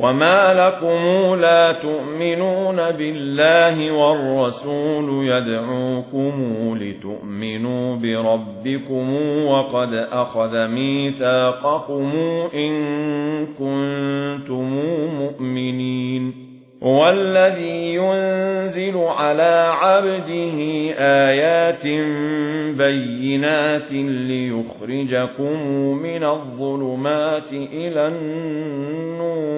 وما لكم لا تؤمنون بالله والرسول يدعوكم لتؤمنوا بربكم وقد أخذ ميثاقكم إن كنتم مؤمنين هو الذي ينزل على عبده آيات بينات ليخرجكم من الظلمات إلى النور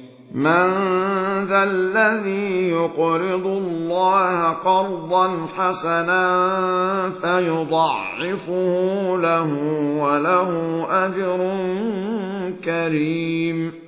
من ذا الذي يقرض الله قرضا حسنا فيضعفه له وله أجر كريم.